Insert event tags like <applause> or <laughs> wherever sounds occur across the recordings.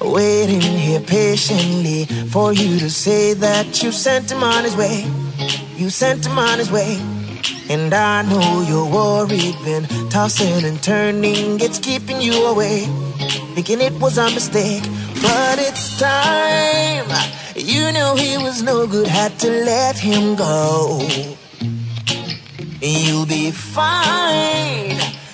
Waiting here patiently for you to say that you sent him on his way. You sent him on his way. And I know you're worried, been tossing and turning, it's keeping you away. Thinking it was a mistake, but it's time. You know he was no good, had to let him go. You'll be fine.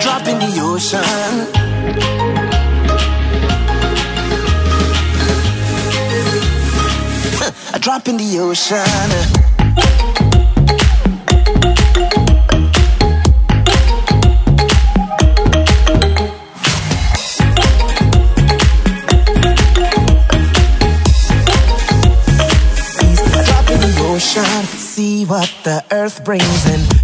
<laughs> drop in the ocean. A drop in the ocean. See what the earth brings and